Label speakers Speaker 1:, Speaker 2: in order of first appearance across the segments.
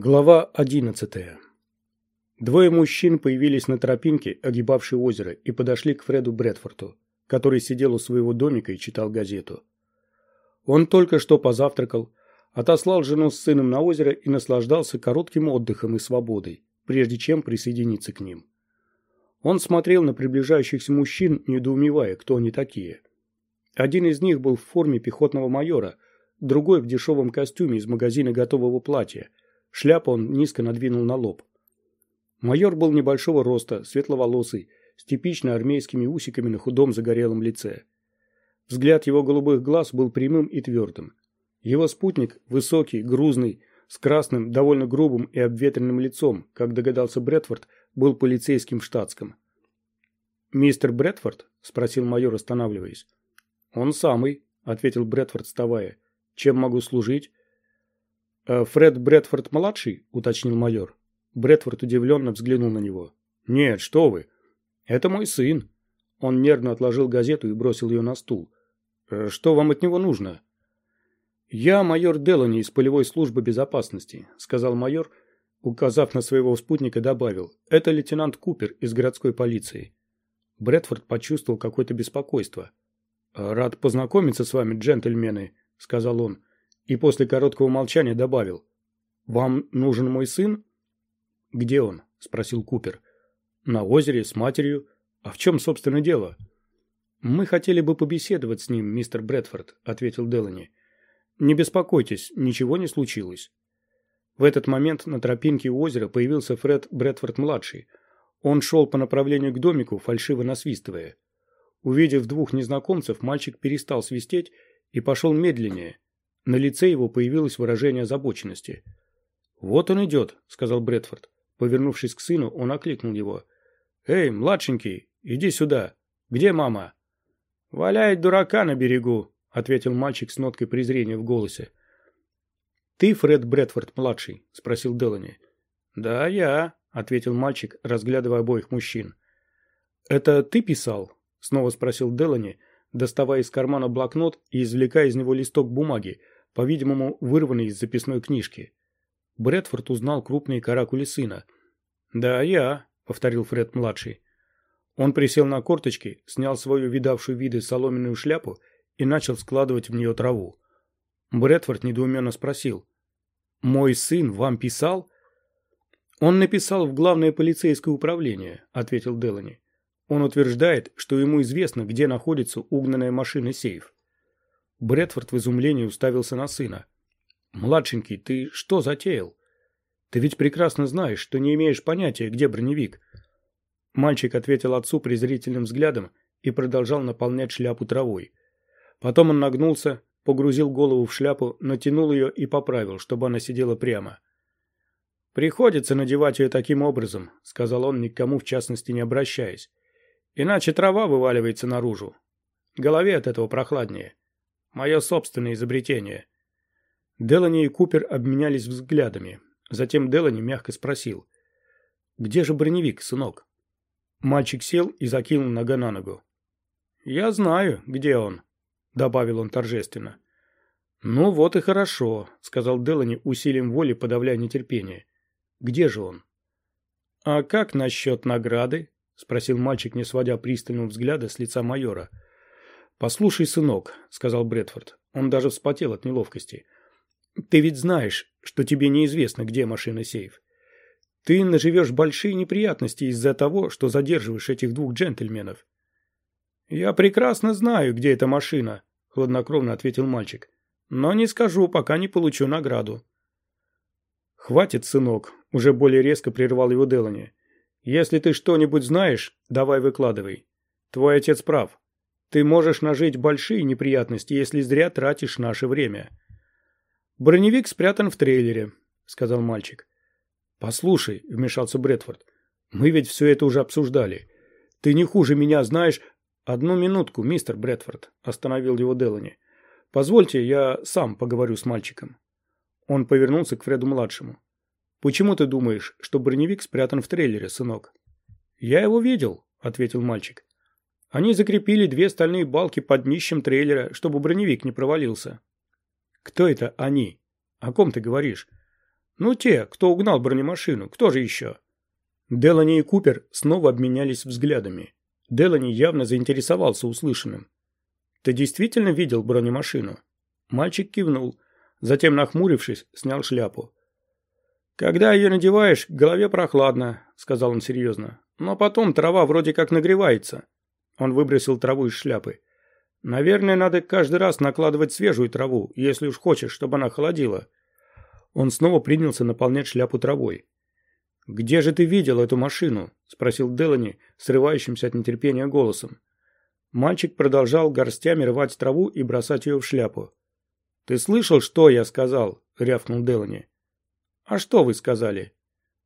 Speaker 1: Глава одиннадцатая. Двое мужчин появились на тропинке, огибавшей озеро, и подошли к Фреду Брэдфорту, который сидел у своего домика и читал газету. Он только что позавтракал, отослал жену с сыном на озеро и наслаждался коротким отдыхом и свободой, прежде чем присоединиться к ним. Он смотрел на приближающихся мужчин, недоумевая, кто они такие. Один из них был в форме пехотного майора, другой в дешевом костюме из магазина готового платья – Шляпу он низко надвинул на лоб. Майор был небольшого роста, светловолосый, с типично армейскими усиками на худом загорелом лице. Взгляд его голубых глаз был прямым и твердым. Его спутник, высокий, грузный, с красным, довольно грубым и обветренным лицом, как догадался Брэдфорд, был полицейским штатском. «Мистер Брэдфорд?» – спросил майор, останавливаясь. «Он самый», – ответил Брэдфорд, вставая. «Чем могу служить?» «Э, «Фред Брэдфорд-младший?» – уточнил майор. Брэдфорд удивленно взглянул на него. «Нет, что вы. Это мой сын». Он нервно отложил газету и бросил ее на стул. «Э, «Что вам от него нужно?» «Я майор Делани из полевой службы безопасности», – сказал майор, указав на своего спутника, добавил. «Это лейтенант Купер из городской полиции». Брэдфорд почувствовал какое-то беспокойство. «Рад познакомиться с вами, джентльмены», – сказал он и после короткого молчания добавил. «Вам нужен мой сын?» «Где он?» – спросил Купер. «На озере, с матерью. А в чем, собственно, дело?» «Мы хотели бы побеседовать с ним, мистер Брэдфорд», – ответил Делани. «Не беспокойтесь, ничего не случилось». В этот момент на тропинке у озера появился Фред Брэдфорд-младший. Он шел по направлению к домику, фальшиво насвистывая. Увидев двух незнакомцев, мальчик перестал свистеть и пошел медленнее – на лице его появилось выражение озабоченности. «Вот он идет», — сказал Брэдфорд. Повернувшись к сыну, он окликнул его. «Эй, младшенький, иди сюда. Где мама?» «Валяет дурака на берегу», — ответил мальчик с ноткой презрения в голосе. «Ты Фред Брэдфорд-младший?» — спросил Делани. «Да, я», — ответил мальчик, разглядывая обоих мужчин. «Это ты писал?» — снова спросил Делани, доставая из кармана блокнот и извлекая из него листок бумаги, по-видимому, вырванный из записной книжки. Брэдфорд узнал крупные каракули сына. «Да, я», — повторил Фред-младший. Он присел на корточки, снял свою видавшую виды соломенную шляпу и начал складывать в нее траву. Брэдфорд недоуменно спросил. «Мой сын вам писал?» «Он написал в главное полицейское управление», — ответил Делани. «Он утверждает, что ему известно, где находится угнанная машина сейф. Брэдфорд в изумлении уставился на сына. «Младшенький, ты что затеял? Ты ведь прекрасно знаешь, что не имеешь понятия, где броневик». Мальчик ответил отцу презрительным взглядом и продолжал наполнять шляпу травой. Потом он нагнулся, погрузил голову в шляпу, натянул ее и поправил, чтобы она сидела прямо. «Приходится надевать ее таким образом», — сказал он, никому в частности не обращаясь. «Иначе трава вываливается наружу. Голове от этого прохладнее. Мое собственное изобретение. Делани и Купер обменялись взглядами. Затем Делани мягко спросил. «Где же броневик, сынок?» Мальчик сел и закинул нога на ногу. «Я знаю, где он», — добавил он торжественно. «Ну вот и хорошо», — сказал Делани усилием воли, подавляя нетерпение. «Где же он?» «А как насчет награды?» — спросил мальчик, не сводя пристального взгляда с лица майора. — «Послушай, сынок», — сказал Брэдфорд. Он даже вспотел от неловкости. «Ты ведь знаешь, что тебе неизвестно, где машина-сейф. Ты наживешь большие неприятности из-за того, что задерживаешь этих двух джентльменов». «Я прекрасно знаю, где эта машина», — хладнокровно ответил мальчик. «Но не скажу, пока не получу награду». «Хватит, сынок», — уже более резко прервал его Делани. «Если ты что-нибудь знаешь, давай выкладывай. Твой отец прав. Ты можешь нажить большие неприятности, если зря тратишь наше время. Броневик спрятан в трейлере, сказал мальчик. Послушай, вмешался Брэдфорд. Мы ведь все это уже обсуждали. Ты не хуже меня знаешь. Одну минутку, мистер Брэдфорд, остановил его Делани. Позвольте, я сам поговорю с мальчиком. Он повернулся к Фреду младшему. Почему ты думаешь, что броневик спрятан в трейлере, сынок? Я его видел, ответил мальчик. Они закрепили две стальные балки под днищем трейлера, чтобы броневик не провалился. Кто это они? О ком ты говоришь? Ну, те, кто угнал бронемашину. Кто же еще?» Делани и Купер снова обменялись взглядами. Делани явно заинтересовался услышанным. «Ты действительно видел бронемашину?» Мальчик кивнул. Затем, нахмурившись, снял шляпу. «Когда ее надеваешь, голове прохладно», — сказал он серьезно. «Но потом трава вроде как нагревается». Он выбросил траву из шляпы. «Наверное, надо каждый раз накладывать свежую траву, если уж хочешь, чтобы она холодила». Он снова принялся наполнять шляпу травой. «Где же ты видел эту машину?» – спросил Делани, срывающимся от нетерпения голосом. Мальчик продолжал горстями рвать траву и бросать ее в шляпу. «Ты слышал, что я сказал?» – рявкнул Делани. «А что вы сказали?»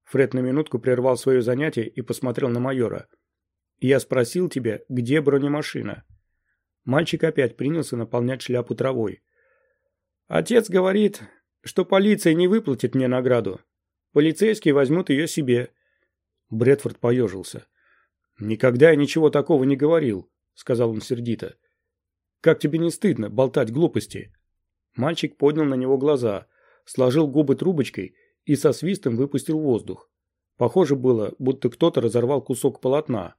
Speaker 1: Фред на минутку прервал свое занятие и посмотрел на майора. «Я спросил тебя, где бронемашина?» Мальчик опять принялся наполнять шляпу травой. «Отец говорит, что полиция не выплатит мне награду. Полицейские возьмут ее себе». Брэдфорд поежился. «Никогда я ничего такого не говорил», — сказал он сердито. «Как тебе не стыдно болтать глупости?» Мальчик поднял на него глаза, сложил губы трубочкой и со свистом выпустил воздух. Похоже было, будто кто-то разорвал кусок полотна.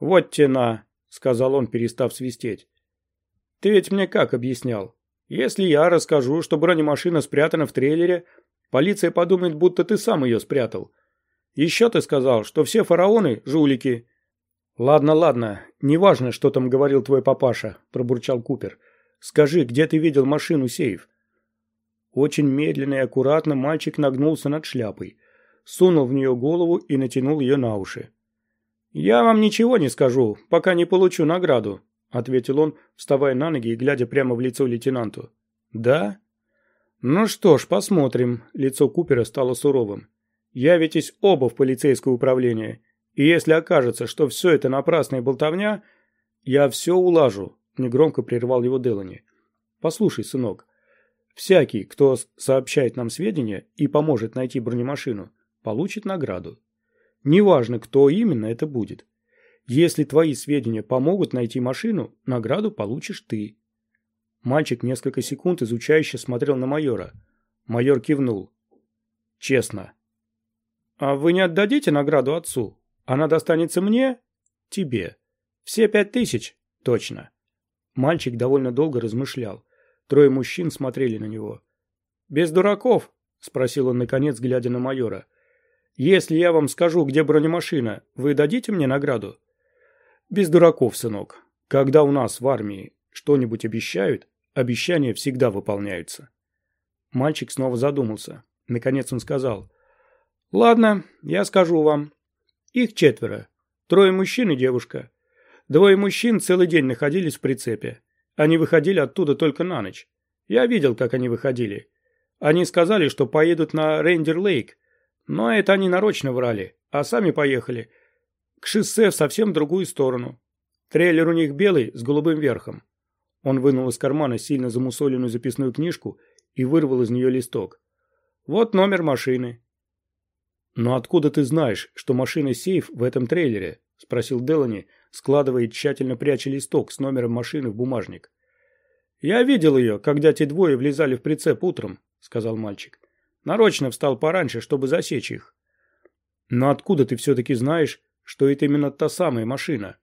Speaker 1: «Вот тена», — сказал он, перестав свистеть. «Ты ведь мне как объяснял? Если я расскажу, что бронемашина спрятана в трейлере, полиция подумает, будто ты сам ее спрятал. Еще ты сказал, что все фараоны – жулики». «Ладно, ладно, неважно, что там говорил твой папаша», – пробурчал Купер. Скажи, где ты видел машину-сейф?» Очень медленно и аккуратно мальчик нагнулся над шляпой, сунул в нее голову и натянул ее на уши. «Я вам ничего не скажу, пока не получу награду», — ответил он, вставая на ноги и глядя прямо в лицо лейтенанту. «Да?» «Ну что ж, посмотрим», — лицо Купера стало суровым. «Явитесь оба в полицейское управление, и если окажется, что все это напрасная болтовня, я все улажу, Негромко прервал его Делани. «Послушай, сынок, всякий, кто сообщает нам сведения и поможет найти бронемашину, получит награду. Неважно, кто именно это будет. Если твои сведения помогут найти машину, награду получишь ты». Мальчик несколько секунд изучающе смотрел на майора. Майор кивнул. «Честно». «А вы не отдадите награду отцу? Она достанется мне?» «Тебе. Все пять тысяч?» «Точно». Мальчик довольно долго размышлял. Трое мужчин смотрели на него. «Без дураков?» – спросил он наконец, глядя на майора. «Если я вам скажу, где бронемашина, вы дадите мне награду?» «Без дураков, сынок. Когда у нас в армии что-нибудь обещают, обещания всегда выполняются». Мальчик снова задумался. Наконец он сказал. «Ладно, я скажу вам. Их четверо. Трое мужчин и девушка. Двое мужчин целый день находились в прицепе. Они выходили оттуда только на ночь. Я видел, как они выходили. Они сказали, что поедут на Рейндер-Лейк, но это они нарочно врали, а сами поехали. К шоссе в совсем другую сторону. Трейлер у них белый, с голубым верхом. Он вынул из кармана сильно замусоленную записную книжку и вырвал из нее листок. Вот номер машины. «Но откуда ты знаешь, что машина-сейф в этом трейлере?» – спросил Делани, складывая и тщательно пряча листок с номером машины в бумажник. «Я видел ее, когда те двое влезали в прицеп утром», — сказал мальчик. «Нарочно встал пораньше, чтобы засечь их». «Но откуда ты все-таки знаешь, что это именно та самая машина?»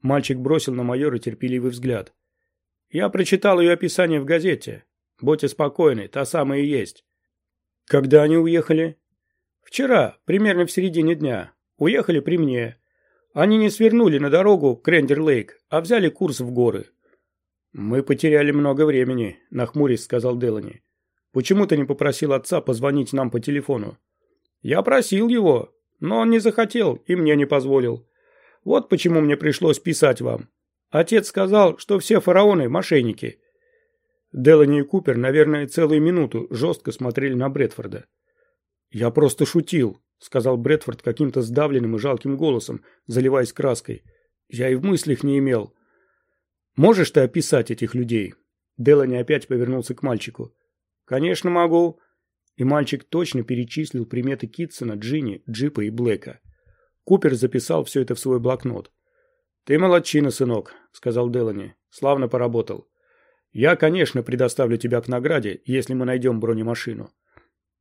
Speaker 1: Мальчик бросил на майора терпеливый взгляд. «Я прочитал ее описание в газете. Будьте спокойны, та самая и есть». «Когда они уехали?» «Вчера, примерно в середине дня. Уехали при мне. Они не свернули на дорогу к Рендер-Лейк, а взяли курс в горы. «Мы потеряли много времени», — нахмурясь сказал Делани. «Почему ты не попросил отца позвонить нам по телефону?» «Я просил его, но он не захотел и мне не позволил. Вот почему мне пришлось писать вам. Отец сказал, что все фараоны – мошенники». Делани и Купер, наверное, целую минуту жестко смотрели на Брэдфорда. «Я просто шутил», — сказал Брэдфорд каким-то сдавленным и жалким голосом, заливаясь краской. «Я и в мыслях не имел». «Можешь ты описать этих людей?» Делани опять повернулся к мальчику. «Конечно могу». И мальчик точно перечислил приметы Китсона, Джинни, Джипа и Блэка. Купер записал все это в свой блокнот. «Ты молодчина, сынок», — сказал Делани. «Славно поработал. Я, конечно, предоставлю тебя к награде, если мы найдем бронемашину.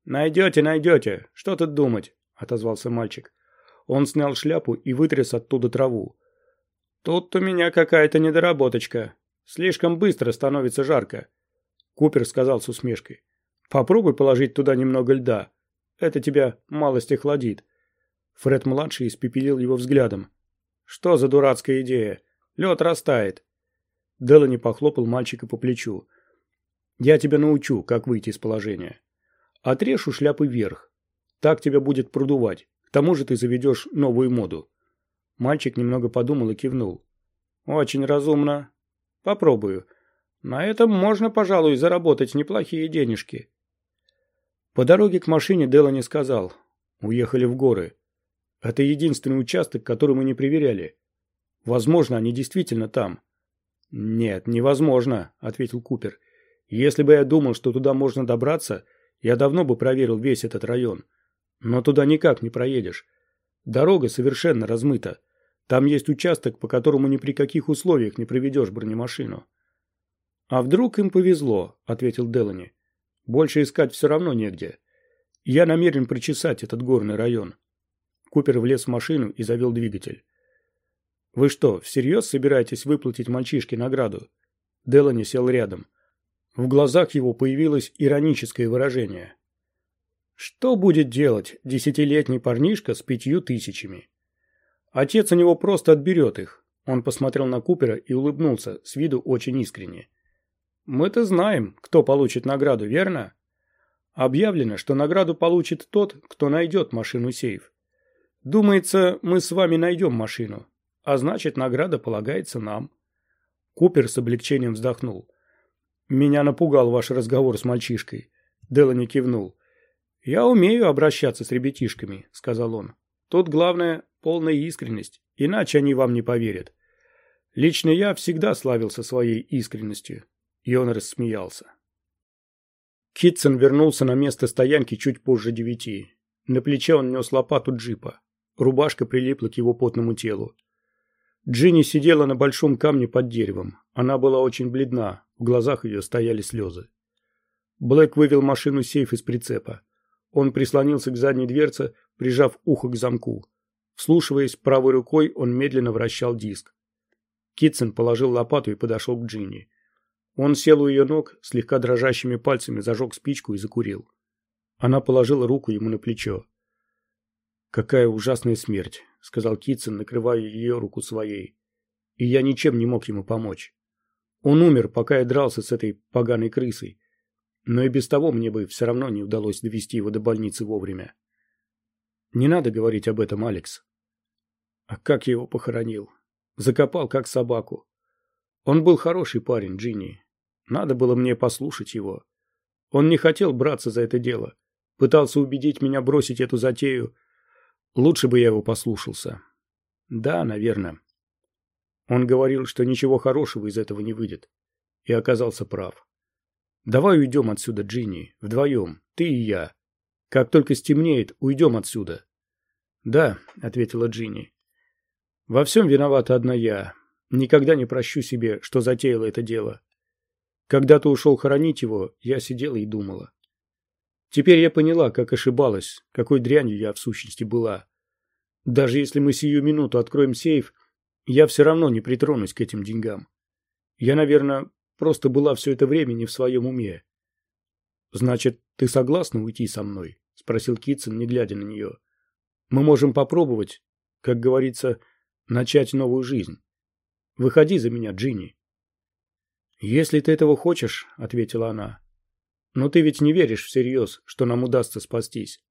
Speaker 1: «Найдете, найдете. Что тут думать?» – отозвался мальчик. Он снял шляпу и вытряс оттуда траву. «Тут у меня какая-то недоработочка. Слишком быстро становится жарко», – Купер сказал с усмешкой. «Попробуй положить туда немного льда. Это тебя малость охладит». Фред-младший испепелил его взглядом. «Что за дурацкая идея? Лед растает». Делани похлопал мальчика по плечу. «Я тебя научу, как выйти из положения. Отрежь у шляпы вверх. Так тебя будет продувать. К тому же ты заведешь новую моду». Мальчик немного подумал и кивнул. «Очень разумно. Попробую. На этом можно, пожалуй, заработать неплохие денежки». По дороге к машине Делани сказал. «Уехали в горы. Это единственный участок, который мы не проверяли. Возможно, они действительно там». «Нет, невозможно», — ответил Купер. «Если бы я думал, что туда можно добраться, я давно бы проверил весь этот район. Но туда никак не проедешь. Дорога совершенно размыта. Там есть участок, по которому ни при каких условиях не проведешь бронемашину». «А вдруг им повезло?» — ответил Делани. «Больше искать все равно негде. Я намерен прочесать этот горный район». Купер влез в машину и завел двигатель. «Вы что, всерьез собираетесь выплатить мальчишке награду?» Делани сел рядом. В глазах его появилось ироническое выражение. Что будет делать десятилетний парнишка с пятью тысячами? Отец у него просто отберет их. Он посмотрел на Купера и улыбнулся, с виду очень искренне. Мы-то знаем, кто получит награду, верно? Объявлено, что награду получит тот, кто найдет машину-сейф. Думается, мы с вами найдем машину, а значит, награда полагается нам. Купер с облегчением вздохнул. «Меня напугал ваш разговор с мальчишкой». Делани кивнул. «Я умею обращаться с ребятишками», — сказал он. «Тут главное — полная искренность, иначе они вам не поверят. Лично я всегда славился своей искренностью». И он рассмеялся. Китсон вернулся на место стоянки чуть позже девяти. На плече он нес лопату джипа. Рубашка прилипла к его потному телу. Джинни сидела на большом камне под деревом. Она была очень бледна, в глазах ее стояли слезы. Блэк вывел машину-сейф из прицепа. Он прислонился к задней дверце, прижав ухо к замку. Вслушиваясь правой рукой, он медленно вращал диск. Китсон положил лопату и подошел к Джинни. Он сел у ее ног, слегка дрожащими пальцами зажег спичку и закурил. Она положила руку ему на плечо. «Какая ужасная смерть», — сказал Китсон, накрывая ее руку своей. «И я ничем не мог ему помочь. Он умер, пока я дрался с этой поганой крысой. Но и без того мне бы все равно не удалось довести его до больницы вовремя. Не надо говорить об этом, Алекс. А как я его похоронил? Закопал, как собаку. Он был хороший парень, Джинни. Надо было мне послушать его. Он не хотел браться за это дело. Пытался убедить меня бросить эту затею. Лучше бы я его послушался. Да, наверное. Он говорил, что ничего хорошего из этого не выйдет. И оказался прав. «Давай уйдем отсюда, Джинни, вдвоем, ты и я. Как только стемнеет, уйдем отсюда». «Да», — ответила Джинни. «Во всем виновата одна я. Никогда не прощу себе, что затеяла это дело. Когда ты ушел хоронить его, я сидела и думала. Теперь я поняла, как ошибалась, какой дрянью я в сущности была. Даже если мы сию минуту откроем сейф, я все равно не притронусь к этим деньгам. Я, наверное, просто была все это время не в своем уме. «Значит, ты согласна уйти со мной?» – спросил Китсон, не глядя на нее. «Мы можем попробовать, как говорится, начать новую жизнь. Выходи за меня, Джинни». «Если ты этого хочешь», – ответила она. «Но ты ведь не веришь всерьез, что нам удастся спастись.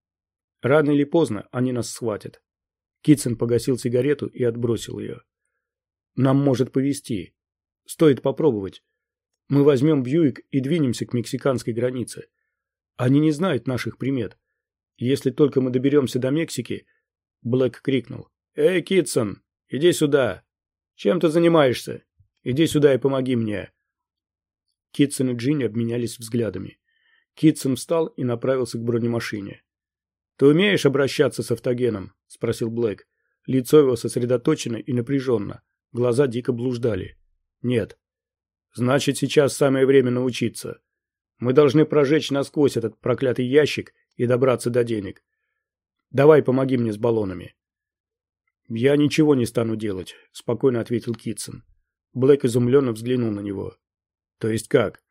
Speaker 1: Рано или поздно они нас схватят». Китсон погасил сигарету и отбросил ее. Нам может повезти. Стоит попробовать. Мы возьмем Бьюик и двинемся к мексиканской границе. Они не знают наших примет. Если только мы доберемся до Мексики...» Блэк крикнул. «Эй, Китсон, иди сюда! Чем ты занимаешься? Иди сюда и помоги мне!» Китсон и Джинни обменялись взглядами. Китсон встал и направился к бронемашине. «Ты умеешь обращаться с автогеном?» – спросил Блэк. Лицо его сосредоточено и напряженно. Глаза дико блуждали. Нет. Значит, сейчас самое время научиться. Мы должны прожечь насквозь этот проклятый ящик и добраться до денег. Давай помоги мне с баллонами. «Я ничего не стану делать», — спокойно ответил Китсон. Блэк изумленно взглянул на него. «То есть как?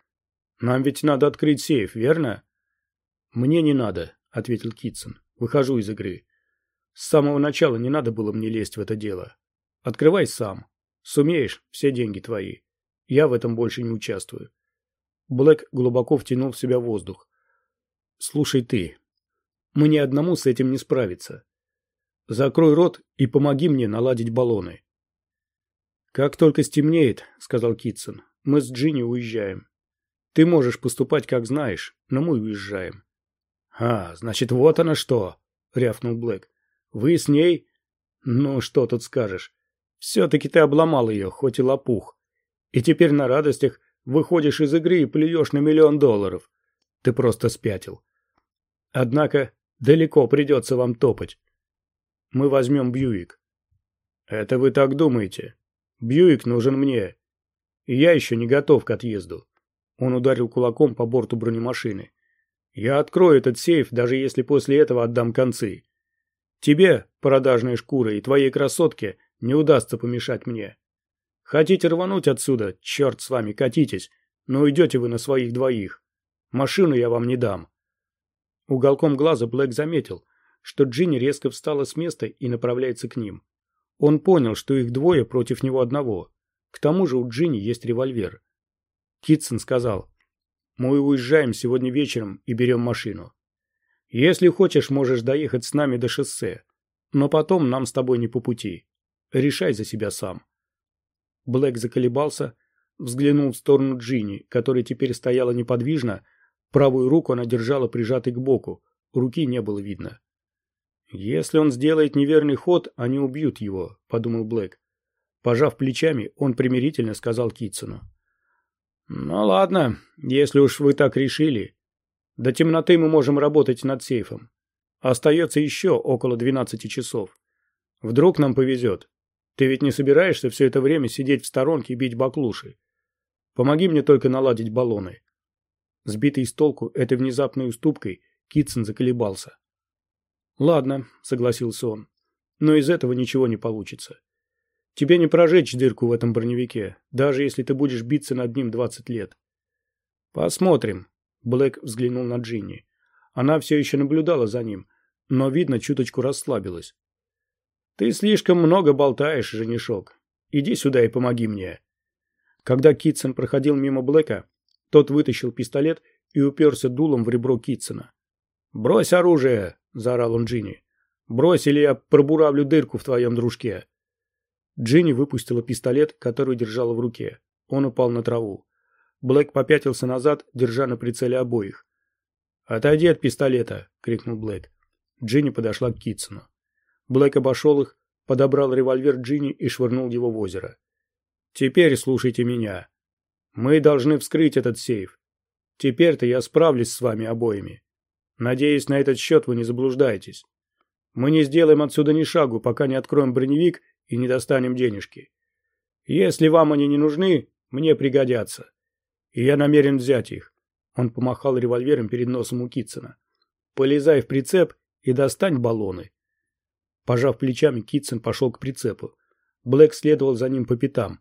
Speaker 1: Нам ведь надо открыть сейф, верно?» «Мне не надо», — ответил Китсон. «Выхожу из игры. С самого начала не надо было мне лезть в это дело. Открывай сам. Сумеешь, все деньги твои. Я в этом больше не участвую». Блэк глубоко втянул в себя воздух. «Слушай ты, мне одному с этим не справиться. Закрой рот и помоги мне наладить баллоны. Как только стемнеет, сказал Китсон, мы с Джинни уезжаем. Ты можешь поступать как знаешь, но мы уезжаем. А, значит, вот она что, рявкнул Блэк. Вы с ней? Ну, что тут скажешь. Все-таки ты обломал ее, хоть и лопух. И теперь на радостях выходишь из игры и плюешь на миллион долларов. Ты просто спятил. Однако далеко придется вам топать мы возьмем Бьюик. Это вы так думаете. Бьюик нужен мне. И я еще не готов к отъезду. Он ударил кулаком по борту бронемашины. Я открою этот сейф, даже если после этого отдам концы. Тебе, продажная шкура, и твоей красотке не удастся помешать мне. Хотите рвануть отсюда? Черт с вами, катитесь. Но уйдете вы на своих двоих. Машину я вам не дам. Уголком глаза Блэк заметил, что Джинни резко встала с места и направляется к ним. Он понял, что их двое против него одного. К тому же у Джинни есть револьвер. Китсон сказал, «Мы уезжаем сегодня вечером и берем машину. Если хочешь, можешь доехать с нами до шоссе, но потом нам с тобой не по пути. Решай за себя сам». Блэк заколебался, взглянул в сторону Джинни, которая теперь стояла неподвижно, правую руку она держала прижатой к боку, руки не было видно. «Если он сделает неверный ход, они убьют его», — подумал Блэк. Пожав плечами, он примирительно сказал Китсону. «Ну ладно, если уж вы так решили. До темноты мы можем работать над сейфом. Остается еще около двенадцати часов. Вдруг нам повезет. Ты ведь не собираешься все это время сидеть в сторонке и бить баклуши? Помоги мне только наладить баллоны». Сбитый с толку этой внезапной уступкой, Китсон заколебался. «Ладно», — согласился он, — «но из этого ничего не получится. Тебе не прожечь дырку в этом броневике, даже если ты будешь биться над ним двадцать лет». «Посмотрим», — Блэк взглянул на Джинни. Она все еще наблюдала за ним, но, видно, чуточку расслабилась. «Ты слишком много болтаешь, женишок. Иди сюда и помоги мне». Когда Китсон проходил мимо Блэка, тот вытащил пистолет и уперся дулом в ребро Китсона. «Брось оружие!» — заорал он Джинни. «Брось, или я пробуравлю дырку в твоем дружке». Джинни выпустила пистолет, который держала в руке. Он упал на траву. Блэк попятился назад, держа на прицеле обоих. «Отойди от пистолета!» — крикнул Блэк. Джинни подошла к Китсону. Блэк обошел их, подобрал револьвер Джинни и швырнул его в озеро. «Теперь слушайте меня. Мы должны вскрыть этот сейф. Теперь-то я справлюсь с вами обоими. Надеюсь, на этот счет вы не заблуждаетесь. Мы не сделаем отсюда ни шагу, пока не откроем броневик и не достанем денежки. Если вам они не нужны, мне пригодятся. И я намерен взять их. Он помахал револьвером перед носом у Китсона. Полезай в прицеп и достань баллоны. Пожав плечами, Китсон пошел к прицепу. Блэк следовал за ним по пятам.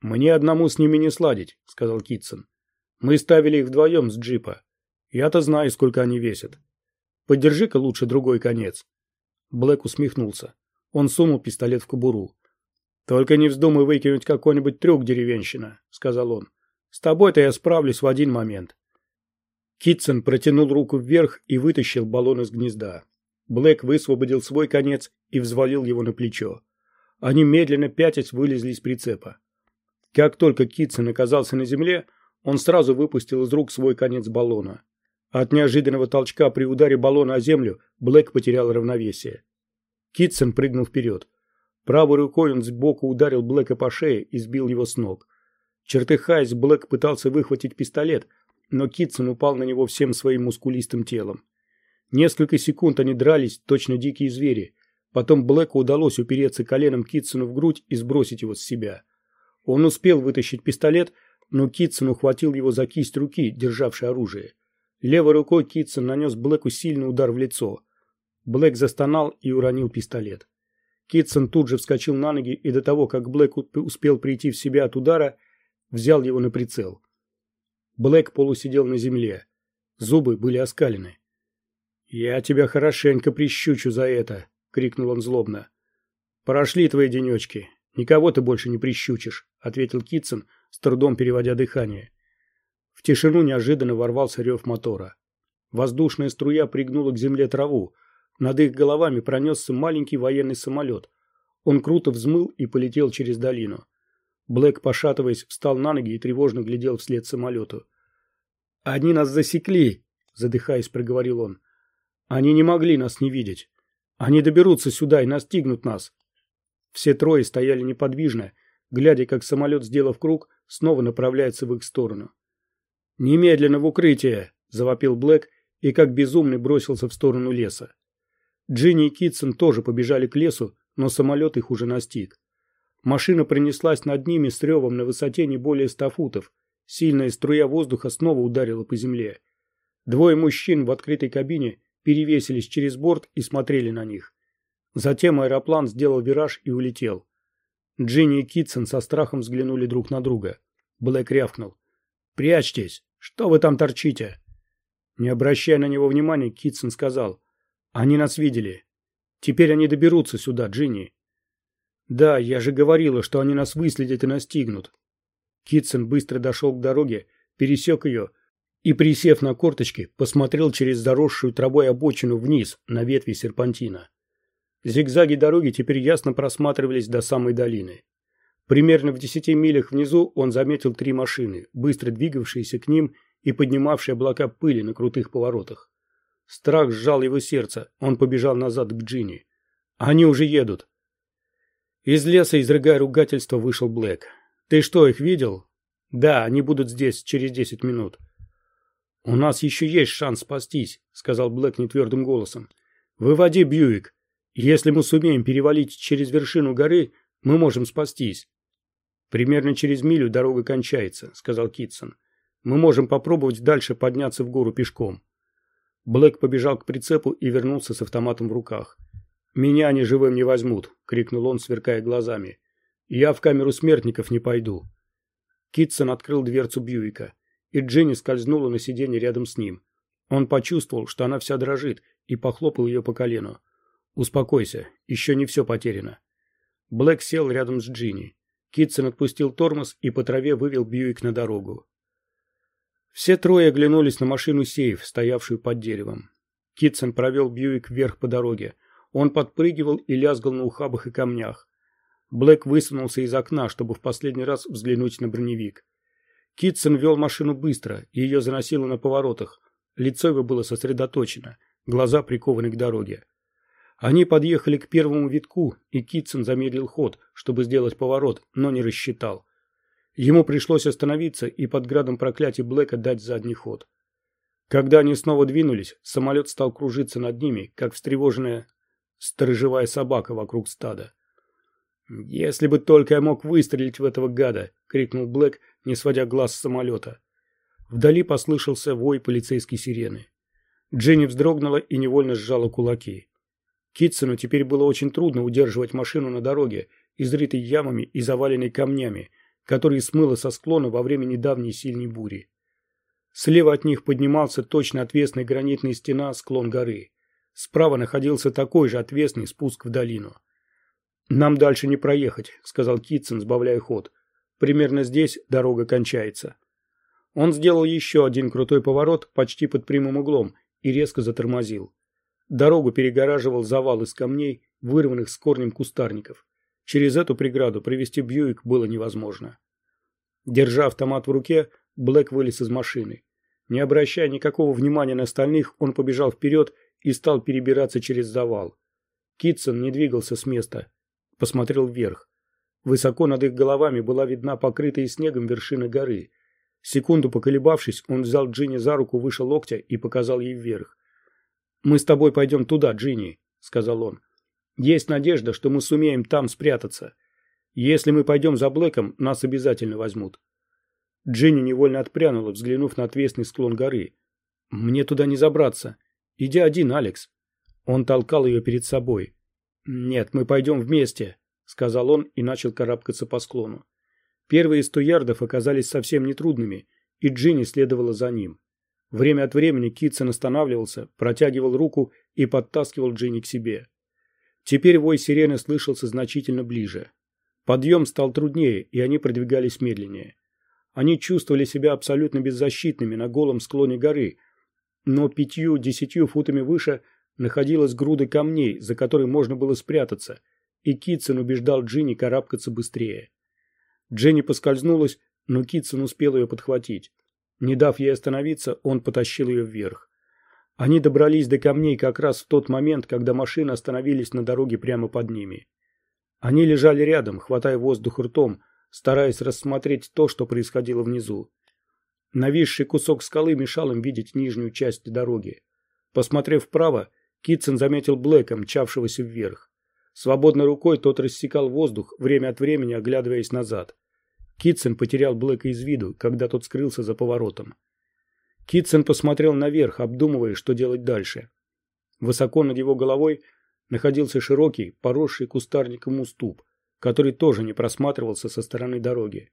Speaker 1: «Мне одному с ними не сладить», — сказал Китсон. «Мы ставили их вдвоем с джипа. Я-то знаю, сколько они весят. Подержи-ка лучше другой конец. Блэк усмехнулся. Он сунул пистолет в кобуру. «Только не вздумай выкинуть какой-нибудь трюк, деревенщина», — сказал он. «С тобой-то я справлюсь в один момент». Китсон протянул руку вверх и вытащил баллон из гнезда. Блэк высвободил свой конец и взвалил его на плечо. Они медленно пятясь вылезли из прицепа. Как только Китсон оказался на земле, он сразу выпустил из рук свой конец баллона. От неожиданного толчка при ударе баллона о землю Блэк потерял равновесие. Китсон прыгнул вперед. Правой рукой он сбоку ударил Блэка по шее и сбил его с ног. Чертыхаясь, Блэк пытался выхватить пистолет, но Китсон упал на него всем своим мускулистым телом. Несколько секунд они дрались, точно дикие звери. Потом Блэку удалось упереться коленом Китсону в грудь и сбросить его с себя. Он успел вытащить пистолет, но Китсон ухватил его за кисть руки, державшей оружие. Левой рукой Китсон нанес Блэку сильный удар в лицо. Блэк застонал и уронил пистолет. Китсон тут же вскочил на ноги и до того, как Блэк успел прийти в себя от удара, взял его на прицел. Блэк полусидел на земле. Зубы были оскалены. «Я тебя хорошенько прищучу за это!» — крикнул он злобно. «Прошли твои денечки. Никого ты больше не прищучишь», — ответил Китсон, с трудом переводя дыхание. В тишину неожиданно ворвался рев мотора. Воздушная струя пригнула к земле траву. Над их головами пронесся маленький военный самолет. Он круто взмыл и полетел через долину. Блэк, пошатываясь, встал на ноги и тревожно глядел вслед самолету. «Они нас засекли!» – задыхаясь, проговорил он. «Они не могли нас не видеть. Они доберутся сюда и настигнут нас». Все трое стояли неподвижно, глядя, как самолет, сделав круг, снова направляется в их сторону. «Немедленно в укрытие!» – завопил Блэк и как безумный бросился в сторону леса. Джинни и Китсон тоже побежали к лесу, но самолет их уже настиг. Машина принеслась над ними с ревом на высоте не более ста футов. Сильная струя воздуха снова ударила по земле. Двое мужчин в открытой кабине перевесились через борт и смотрели на них. Затем аэроплан сделал вираж и улетел. Джинни и Китсон со страхом взглянули друг на друга. Блэк рявкнул. «Прячьтесь! Что вы там торчите?» Не обращая на него внимания, Китсон сказал. «Они нас видели. Теперь они доберутся сюда, Джинни. «Да, я же говорила, что они нас выследят и настигнут». Китсон быстро дошел к дороге, пересек ее и, присев на корточки, посмотрел через заросшую травой обочину вниз на ветви серпантина. Зигзаги дороги теперь ясно просматривались до самой долины. Примерно в десяти милях внизу он заметил три машины, быстро двигавшиеся к ним и поднимавшие облака пыли на крутых поворотах. Страх сжал его сердце, он побежал назад к Джинни. «Они уже едут!» Из леса, изрыгая ругательство, вышел Блэк. «Ты что, их видел?» «Да, они будут здесь через десять минут». «У нас еще есть шанс спастись», — сказал Блэк нетвердым голосом. «Выводи Бьюик. Если мы сумеем перевалить через вершину горы, мы можем спастись». «Примерно через милю дорога кончается», — сказал Китсон. «Мы можем попробовать дальше подняться в гору пешком». Блэк побежал к прицепу и вернулся с автоматом в руках. «Меня они живым не возьмут», — крикнул он, сверкая глазами. «Я в камеру смертников не пойду». Китсон открыл дверцу Бьюика, и Дженни скользнула на сиденье рядом с ним. Он почувствовал, что она вся дрожит, и похлопал ее по колену. «Успокойся, еще не все потеряно». Блэк сел рядом с Джинни. Китсон отпустил тормоз и по траве вывел Бьюик на дорогу. Все трое оглянулись на машину сейф, стоявшую под деревом. Китсон провел Бьюик вверх по дороге, он подпрыгивал и лязгал на ухабах и камнях. Блэк высунулся из окна, чтобы в последний раз взглянуть на броневик. Китсон вел машину быстро, ее заносило на поворотах. Лицо его было сосредоточено, глаза прикованы к дороге. Они подъехали к первому витку, и Китсон замедлил ход, чтобы сделать поворот, но не рассчитал. Ему пришлось остановиться и под градом проклятий Блэка дать задний ход. Когда они снова двинулись, самолет стал кружиться над ними, как встревоженная сторожевая собака вокруг стада. «Если бы только я мог выстрелить в этого гада!» — крикнул Блэк, не сводя глаз с самолета. Вдали послышался вой полицейской сирены. Дженни вздрогнула и невольно сжала кулаки. Китсону теперь было очень трудно удерживать машину на дороге, изрытой ямами и заваленной камнями, которые смыло со склона во время недавней сильной бури. Слева от них поднимался точно отвесная гранитная стена склон горы. Справа находился такой же отвесный спуск в долину. «Нам дальше не проехать», — сказал Китсон, сбавляя ход. «Примерно здесь дорога кончается». Он сделал еще один крутой поворот почти под прямым углом и резко затормозил. Дорогу перегораживал завал из камней, вырванных с корнем кустарников. Через эту преграду провести Бьюик было невозможно. Держа автомат в руке, Блэк вылез из машины. Не обращая никакого внимания на остальных, он побежал вперед и стал перебираться через завал. Китсон не двигался с места. Посмотрел вверх. Высоко над их головами была видна покрытая снегом вершина горы. Секунду поколебавшись, он взял Джинни за руку выше локтя и показал ей вверх. «Мы с тобой пойдем туда, Джинни», — сказал он. «Есть надежда, что мы сумеем там спрятаться. Если мы пойдем за Блэком, нас обязательно возьмут». Джинни невольно отпрянула, взглянув на отвесный склон горы. Мне туда не забраться. Иди один, Алекс. Он толкал ее перед собой. Нет, мы пойдем вместе, сказал он и начал карабкаться по склону. Первые сто ярдов оказались совсем нетрудными, и Джинни следовала за ним. Время от времени Китсон останавливался, протягивал руку и подтаскивал Джинни к себе. Теперь вой сирены слышался значительно ближе. Подъем стал труднее, и они продвигались медленнее. Они чувствовали себя абсолютно беззащитными на голом склоне горы, но пятью-десятью футами выше находилась груда камней, за которой можно было спрятаться, и Китсон убеждал Джинни карабкаться быстрее. Дженни поскользнулась, но Китсон успел ее подхватить. Не дав ей остановиться, он потащил ее вверх. Они добрались до камней как раз в тот момент, когда машины остановились на дороге прямо под ними. Они лежали рядом, хватая воздух ртом, стараясь рассмотреть то, что происходило внизу. Нависший кусок скалы мешал им видеть нижнюю часть дороги. Посмотрев вправо, Китсон заметил Блэка, мчавшегося вверх. Свободной рукой тот рассекал воздух, время от времени оглядываясь назад. Китсон потерял Блэка из виду, когда тот скрылся за поворотом. Китсон посмотрел наверх, обдумывая, что делать дальше. Высоко над его головой находился широкий, поросший кустарником уступ, который тоже не просматривался со стороны дороги.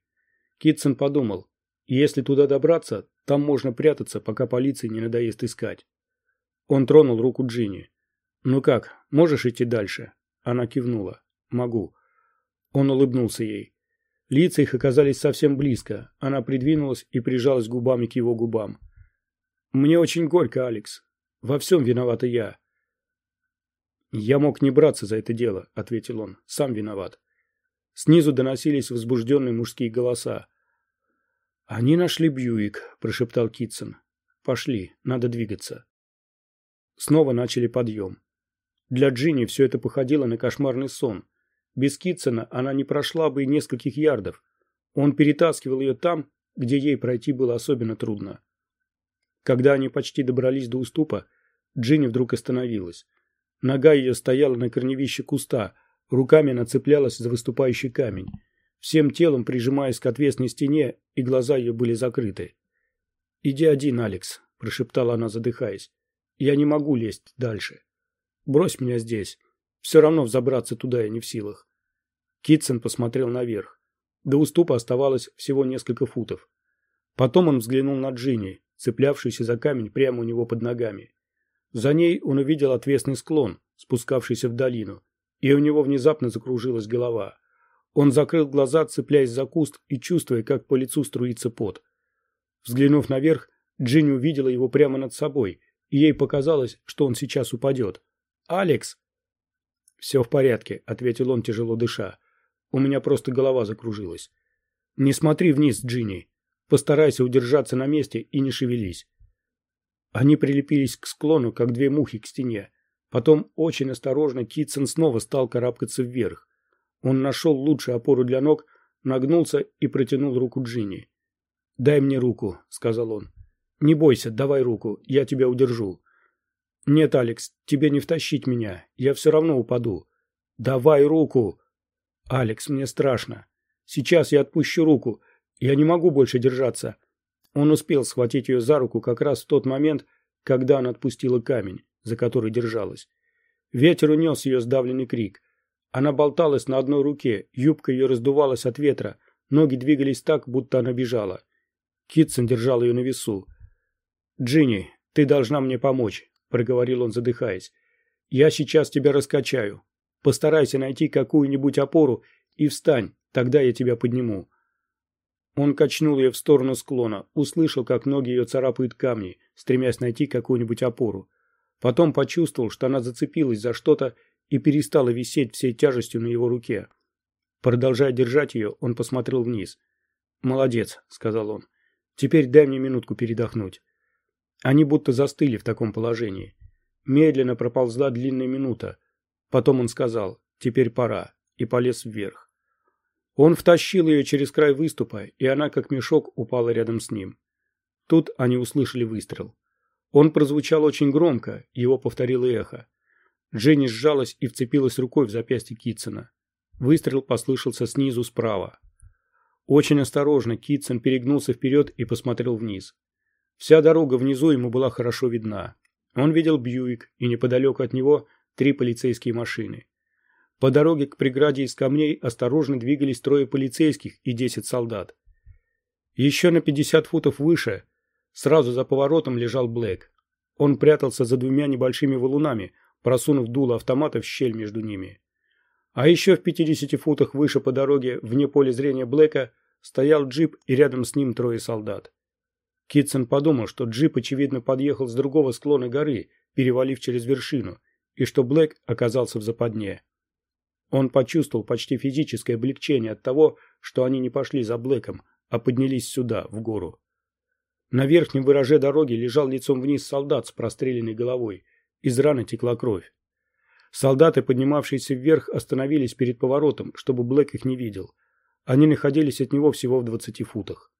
Speaker 1: Китсон подумал, если туда добраться, там можно прятаться, пока полиции не надоест искать. Он тронул руку Джинни. «Ну как, можешь идти дальше?» Она кивнула. «Могу». Он улыбнулся ей. Лица их оказались совсем близко. Она придвинулась и прижалась губами к его губам. «Мне очень горько, Алекс. Во всем виновата я». «Я мог не браться за это дело», — ответил он. «Сам виноват». Снизу доносились возбужденные мужские голоса. «Они нашли Бьюик», – прошептал Китсон. «Пошли, надо двигаться». Снова начали подъем. Для Джинни все это походило на кошмарный сон. Без Китсона она не прошла бы и нескольких ярдов. Он перетаскивал ее там, где ей пройти было особенно трудно. Когда они почти добрались до уступа, Джинни вдруг остановилась. Нога ее стояла на корневище куста, руками она цеплялась за выступающий камень всем телом прижимаясь к отвесной стене, и глаза ее были закрыты. «Иди один, Алекс», – прошептала она, задыхаясь. «Я не могу лезть дальше. Брось меня здесь. Все равно взобраться туда я не в силах». Китсон посмотрел наверх. До уступа оставалось всего несколько футов. Потом он взглянул на Джинни, цеплявшуюся за камень прямо у него под ногами. За ней он увидел отвесный склон, спускавшийся в долину, и у него внезапно закружилась голова. Он закрыл глаза, цепляясь за куст и чувствуя, как по лицу струится пот. Взглянув наверх, Джинни увидела его прямо над собой, и ей показалось, что он сейчас упадет. «Алекс!» «Все в порядке», — ответил он, тяжело дыша. «У меня просто голова закружилась». «Не смотри вниз, Джинни. Постарайся удержаться на месте и не шевелись». Они прилепились к склону, как две мухи к стене. Потом очень осторожно Китсон снова стал карабкаться вверх. Он нашел лучшую опору для ног, нагнулся и протянул руку Джинни. «Дай мне руку», — сказал он. «Не бойся, давай руку, я тебя удержу». «Нет, Алекс, тебе не втащить меня, я все равно упаду». «Давай руку!» «Алекс, мне страшно. Сейчас я отпущу руку. Я не могу больше держаться». Он успел схватить ее за руку как раз в тот момент, когда она отпустила камень, за который держалась. Ветер унес ее сдавленный крик. Она болталась на одной руке, юбка ее раздувалась от ветра, ноги двигались так, будто она бежала. Китсон держал ее на весу. «Джинни, ты должна мне помочь», — проговорил он, задыхаясь. «Я сейчас тебя раскачаю. Постарайся найти какую-нибудь опору и встань, тогда я тебя подниму». Он качнул ее в сторону склона, услышал, как ноги ее царапают камни, стремясь найти какую-нибудь опору. Потом почувствовал, что она зацепилась за что-то и перестала висеть всей тяжестью на его руке. Продолжая держать ее, он посмотрел вниз. «Молодец», — сказал он. «Теперь дай мне минутку передохнуть». Они будто застыли в таком положении. Медленно проползла длинная минута. Потом он сказал «Теперь пора» и полез вверх. Он втащил ее через край выступа, и она, как мешок, упала рядом с ним. Тут они услышали выстрел. Он прозвучал очень громко, его повторило эхо. Дженни сжалась и вцепилась рукой в запястье Китсона. Выстрел послышался снизу справа. Очень осторожно Китсон перегнулся вперед и посмотрел вниз. Вся дорога внизу ему была хорошо видна. Он видел Бьюик и неподалеку от него три полицейские машины. По дороге к преграде из камней осторожно двигались трое полицейских и десять солдат. Еще на 50 футов выше, сразу за поворотом, лежал Блэк. Он прятался за двумя небольшими валунами, просунув дуло автомата в щель между ними. А еще в 50 футах выше по дороге, вне поля зрения Блэка, стоял джип и рядом с ним трое солдат. Китсон подумал, что джип, очевидно, подъехал с другого склона горы, перевалив через вершину, и что Блэк оказался в западне. Он почувствовал почти физическое облегчение от того, что они не пошли за Блэком, а поднялись сюда, в гору. На верхнем выраже дороги лежал лицом вниз солдат с простреленной головой. Из раны текла кровь. Солдаты, поднимавшиеся вверх, остановились перед поворотом, чтобы Блэк их не видел. Они находились от него всего в двадцати футах.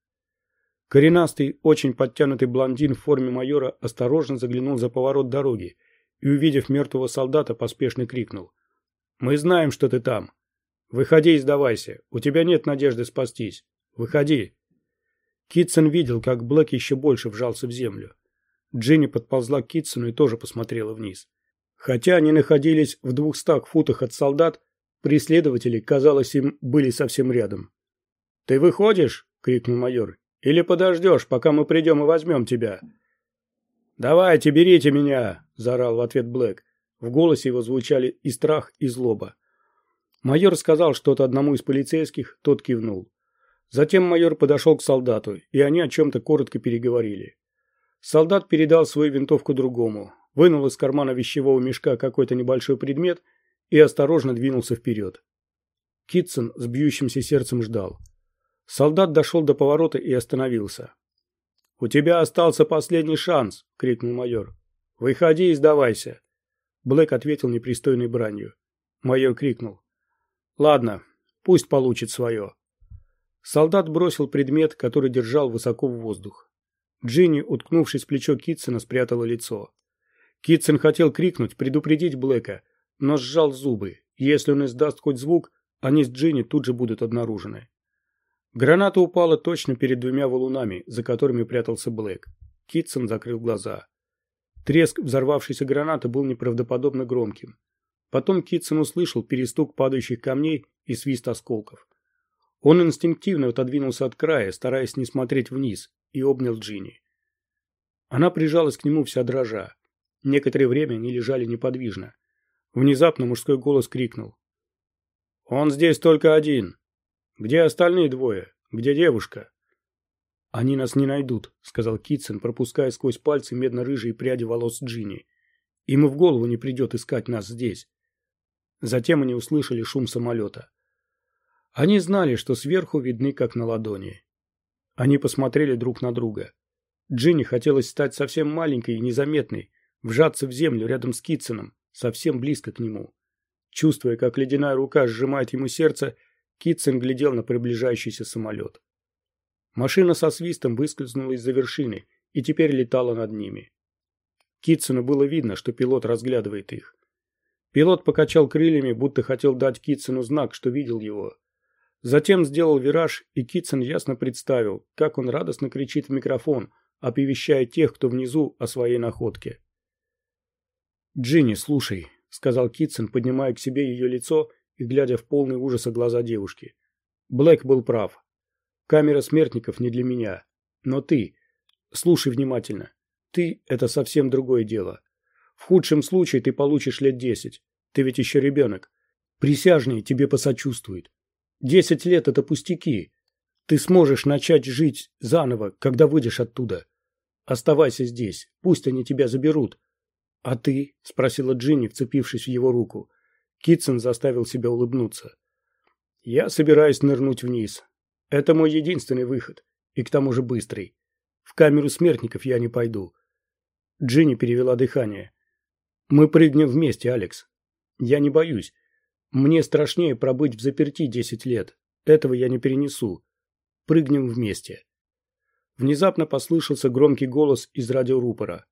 Speaker 1: Коренастый, очень подтянутый блондин в форме майора осторожно заглянул за поворот дороги и, увидев мертвого солдата, поспешно крикнул. «Мы знаем, что ты там. Выходи и сдавайся. У тебя нет надежды спастись. Выходи». Китсон видел, как Блэк еще больше вжался в землю. Джинни подползла к Китсону и тоже посмотрела вниз. Хотя они находились в двухстах футах от солдат, преследователи, казалось, им были совсем рядом. «Ты выходишь?» — крикнул майор. Или подождешь, пока мы придем и возьмем тебя?» «Давайте, берите меня!» – заорал в ответ Блэк. В голосе его звучали и страх, и злоба. Майор сказал что-то одному из полицейских, тот кивнул. Затем майор подошел к солдату, и они о чем-то коротко переговорили. Солдат передал свою винтовку другому, вынул из кармана вещевого мешка какой-то небольшой предмет и осторожно двинулся вперед. Китсон с бьющимся сердцем ждал. Солдат дошел до поворота и остановился. «У тебя остался последний шанс!» — крикнул майор. «Выходи и сдавайся!» Блэк ответил непристойной бранью. Майор крикнул. «Ладно, пусть получит свое». Солдат бросил предмет, который держал высоко в воздух. Джинни, уткнувшись в плечо Китсона, спрятала лицо. Китсон хотел крикнуть, предупредить Блэка, но сжал зубы. Если он издаст хоть звук, они с Джинни тут же будут обнаружены. Граната упала точно перед двумя валунами, за которыми прятался Блэк. Китсон закрыл глаза. Треск взорвавшейся гранаты был неправдоподобно громким. Потом Китсон услышал перестук падающих камней и свист осколков. Он инстинктивно отодвинулся от края, стараясь не смотреть вниз, и обнял Джинни. Она прижалась к нему вся дрожа. Некоторое время они лежали неподвижно. Внезапно мужской голос крикнул. «Он здесь только один. Где остальные двое? Где девушка? Они нас не найдут, сказал Китсон, пропуская сквозь пальцы медно-рыжие пряди волос Джинни. Им и в голову не придет искать нас здесь. Затем они услышали шум самолета. Они знали, что сверху видны как на ладони. Они посмотрели друг на друга. Джинни хотелось стать совсем маленькой и незаметной, вжаться в землю рядом с Китсоном, совсем близко к нему. Чувствуя, как ледяная рука сжимает ему сердце, Китсон глядел на приближающийся самолет. Машина со свистом выскользнула из-за вершины и теперь летала над ними. Китсону было видно, что пилот разглядывает их. Пилот покачал крыльями, будто хотел дать Китсону знак, что видел его. Затем сделал вираж, и Китсон ясно представил, как он радостно кричит в микрофон, оповещая тех, кто внизу, о своей находке. «Джинни, слушай», — сказал Китсон, поднимая к себе ее лицо и глядя в полный ужаса глаза девушки. Блэк был прав. Камера смертников не для меня. Но ты... Слушай внимательно. Ты — это совсем другое дело. В худшем случае ты получишь лет десять. Ты ведь еще ребенок. Присяжные тебе посочувствуют. Десять лет — это пустяки. Ты сможешь начать жить заново, когда выйдешь оттуда. Оставайся здесь, пусть они тебя заберут. А ты? — спросила Джинни, вцепившись в его руку. Китсон заставил себя улыбнуться. «Я собираюсь нырнуть вниз. Это мой единственный выход, и к тому же быстрый. В камеру смертников я не пойду». Джинни перевела дыхание. «Мы прыгнем вместе, Алекс. Я не боюсь. Мне страшнее пробыть в заперти десять лет. Этого я не перенесу. Прыгнем вместе». Внезапно послышался громкий голос из радиорупора.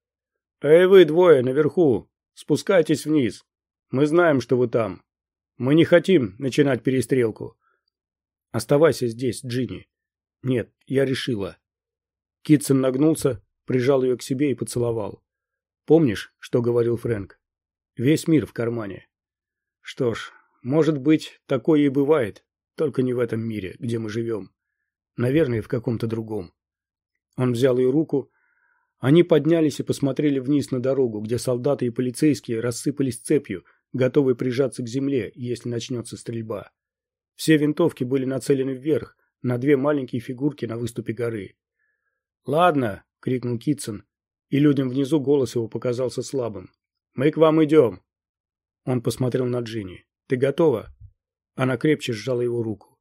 Speaker 1: «Эй вы двое наверху! Спускайтесь вниз!» Мы знаем, что вы там. Мы не хотим начинать перестрелку. Оставайся здесь, Джинни. Нет, я решила. Китсон нагнулся, прижал ее к себе и поцеловал. «Помнишь, что говорил Фрэнк? Весь мир в кармане». «Что ж, может быть, такое и бывает, только не в этом мире, где мы живем. Наверное, в каком-то другом». Он взял ее руку. Они поднялись и посмотрели вниз на дорогу, где солдаты и полицейские рассыпались цепью, готовые прижаться к земле, если начнется стрельба. Все винтовки были нацелены вверх, на две маленькие фигурки на выступе горы. «Ладно!» — крикнул Китсон, и людям внизу голос его показался слабым. «Мы к вам идем!» Он посмотрел на Джинни. «Ты готова?» Она крепче сжала его руку.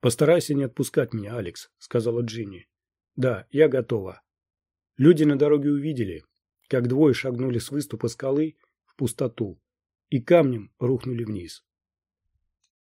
Speaker 1: «Постарайся не отпускать меня, Алекс», — сказала Джинни. «Да, я готова». Люди на дороге увидели, как двое шагнули с выступа скалы в пустоту и камнем рухнули вниз.